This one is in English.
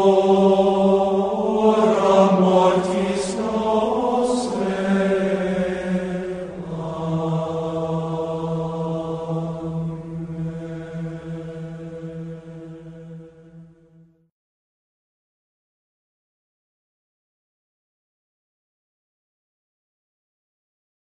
Oh.